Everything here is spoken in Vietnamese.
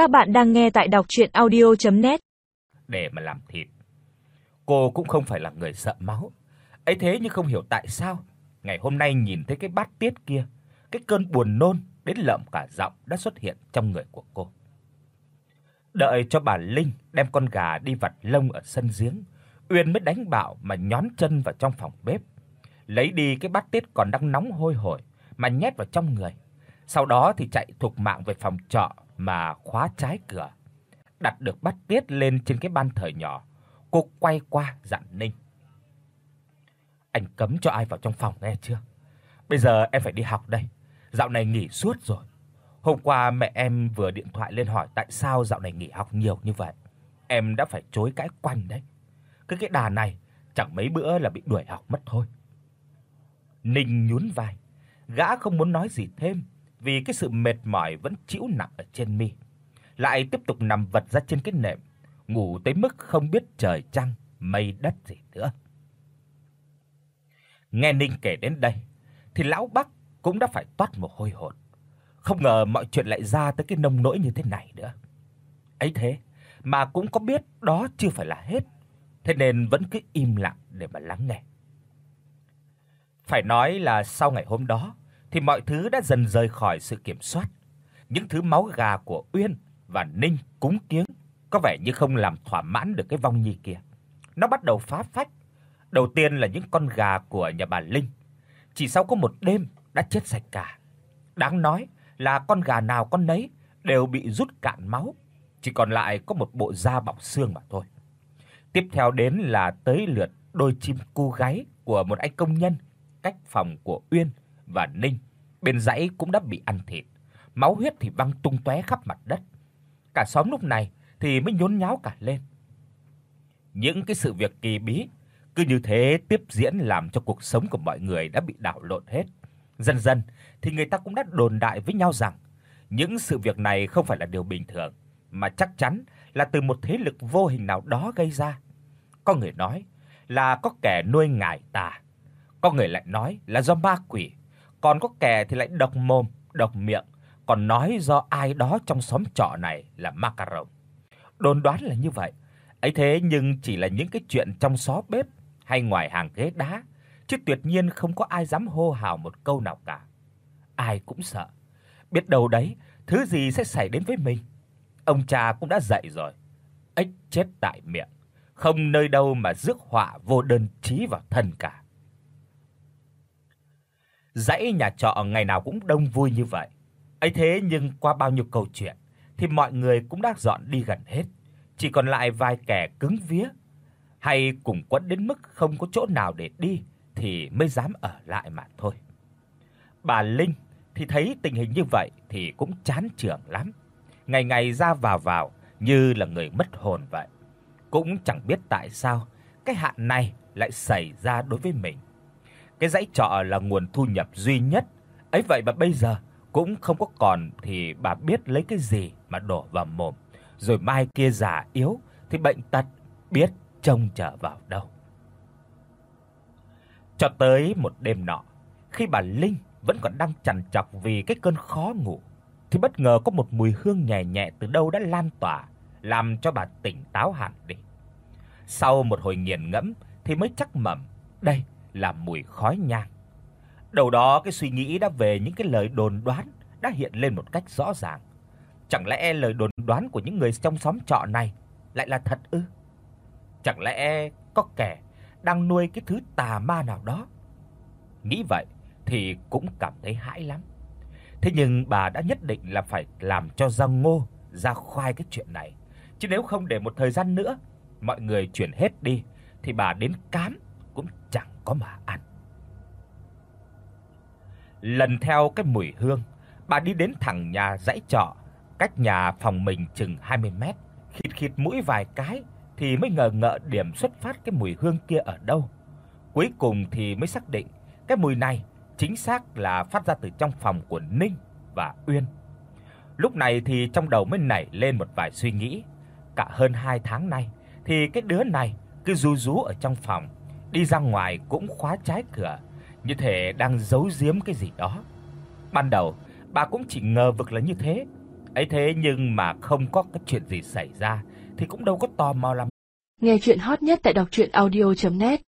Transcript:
Các bạn đang nghe tại đọc audio net Để mà làm thịt. Cô cũng không phải là người sợ máu. Ấy thế nhưng không hiểu tại sao ngày hôm nay nhìn thấy cái bát tiết kia, cái cơn buồn nôn đến lợm cả giọng đã xuất hiện trong người của cô. Đợi cho bà Linh đem con gà đi vặt lông ở sân giếng, Uyên mới đánh bạo mà nhón chân vào trong phòng bếp, lấy đi cái bát tiết còn đang nóng hôi hổi mà nhét vào trong người. Sau đó thì chạy thục mạng về phòng trọ mà khóa trái cửa. Đặt được bát tiết lên trên cái ban thờ nhỏ, cô quay qua dặn Ninh: "Anh cấm cho ai vào trong phòng nghe chưa? Bây giờ em phải đi học đây. Dạo này nghỉ suốt rồi. Hôm qua mẹ em vừa điện thoại lên hỏi tại sao dạo này nghỉ học nhiều như vậy. Em đã phải chối cãi quanh đấy. Cứ cái đà này chẳng mấy bữa là bị đuổi học mất thôi." Ninh nhún vai, gã không muốn nói gì thêm vì cái sự mệt mỏi vẫn chịu nặng ở trên mi. Lại tiếp tục nằm vật ra trên cái nệm, ngủ tới mức không biết trời trăng, mây đất gì nữa. Nghe Ninh kể đến đây thì lão Bắc cũng đã phải toát mồ hôi hột. Không ngờ mọi chuyện lại ra tới cái nông nỗi như thế này nữa. Ấy thế mà cũng có biết đó chưa phải là hết, thế nên vẫn cứ im lặng để mà lắng nghe. Phải nói là sau ngày hôm đó thì mọi thứ đã dần rời khỏi sự kiểm soát. Những thứ máu gà của Uyên và Ninh cúng kiếng có vẻ như không làm thỏa mãn được cái vong nhi kia. Nó bắt đầu phá phách. Đầu tiên là những con gà của nhà bà Linh. Chỉ sau có một đêm đã chết sạch cả. Đáng nói là con gà nào con nấy đều bị rút cạn máu, chỉ còn lại có một bộ da bọc xương mà thôi. Tiếp theo đến là tới lượt đôi chim cu gáy của một anh công nhân cách phòng của Uyên và Ninh bên dãy cũng đã bị ăn thịt, máu huyết thì văng tung tóe khắp mặt đất. Cả xóm lúc này thì mới nhốn nháo cả lên. Những cái sự việc kỳ bí cứ như thế tiếp diễn làm cho cuộc sống của mọi người đã bị đảo lộn hết. Dần dần thì người ta cũng đã đồn đại với nhau rằng những sự việc này không phải là điều bình thường, mà chắc chắn là từ một thế lực vô hình nào đó gây ra. Có người nói là có kẻ nuôi ngải tà, có người lại nói là do ma quỷ, còn có kẻ thì lại độc mồm, độc miệng, còn nói do ai đó trong xóm trọ này là ma cà rồng. Đồn đoán là như vậy. Ấy thế nhưng chỉ là những cái chuyện trong xó bếp hay ngoài hàng ghế đá, chứ tuyệt nhiên không có ai dám hô hào một câu nào cả. Ai cũng sợ, biết đâu đấy thứ gì sẽ xảy đến với mình. Ông cha cũng đã dạy rồi, ếch chết tại miệng, không nơi đâu mà rước họa vô đơn chí vào thân cả. Dãy nhà trọ ngày nào cũng đông vui như vậy. Ấy thế nhưng qua bao nhiêu câu chuyện thì mọi người cũng đã dọn đi gần hết, chỉ còn lại vài kẻ cứng vía hay cùng quẫn đến mức không có chỗ nào để đi thì mới dám ở lại mà thôi. Bà Linh thì thấy tình hình như vậy thì cũng chán chường lắm. Ngày ngày ra vào vào như là người mất hồn vậy. Cũng chẳng biết tại sao cái hạn này lại xảy ra đối với mình. Cái dãy trọ là nguồn thu nhập duy nhất, ấy vậy mà bây giờ cũng không có còn thì bà biết lấy cái gì mà đổ vào mồm, rồi mai kia già yếu thì bệnh tật biết trông chờ vào đâu. Cho tới một đêm nọ, khi bà Linh vẫn còn đang chằn chọc vì cái cơn khó ngủ, thì bất ngờ có một mùi hương nhẹ nhẹ từ đâu đã lan tỏa, làm cho bà tỉnh táo hẳn đi. Sau một hồi nghiền ngẫm thì mới chắc mẩm, đây là mùi khói nhang. Đầu đó cái suy nghĩ đã về những cái lời đồn đoán đã hiện lên một cách rõ ràng. Chẳng lẽ lời đồn đoán của những người trong xóm trọ này lại là thật ư? Chẳng lẽ có kẻ đang nuôi cái thứ tà ma nào đó? Nghĩ vậy thì cũng cảm thấy hãi lắm. Thế nhưng bà đã nhất định là phải làm cho ra ngô, ra khoai cái chuyện này, chứ nếu không để một thời gian nữa mọi người chuyển hết đi thì bà đến cám cũng chẳng có mà ăn. Lần theo cái mùi hương, bà đi đến thẳng nhà dãy trọ, cách nhà phòng mình chừng 20 mét, khịt khịt mũi vài cái thì mới ngờ ngợ điểm xuất phát cái mùi hương kia ở đâu. Cuối cùng thì mới xác định cái mùi này chính xác là phát ra từ trong phòng của Ninh và Uyên. Lúc này thì trong đầu mới nảy lên một vài suy nghĩ. Cả hơn 2 tháng nay thì cái đứa này cứ rú rú ở trong phòng, đi ra ngoài cũng khóa trái cửa, như thể đang giấu giếm cái gì đó. Ban đầu bà cũng chỉ ngờ vực là như thế, Ấy thế nhưng mà không có cái chuyện gì xảy ra thì cũng đâu có tò mò lắm. Nghe truyện hot nhất tại doctruyenaudio.net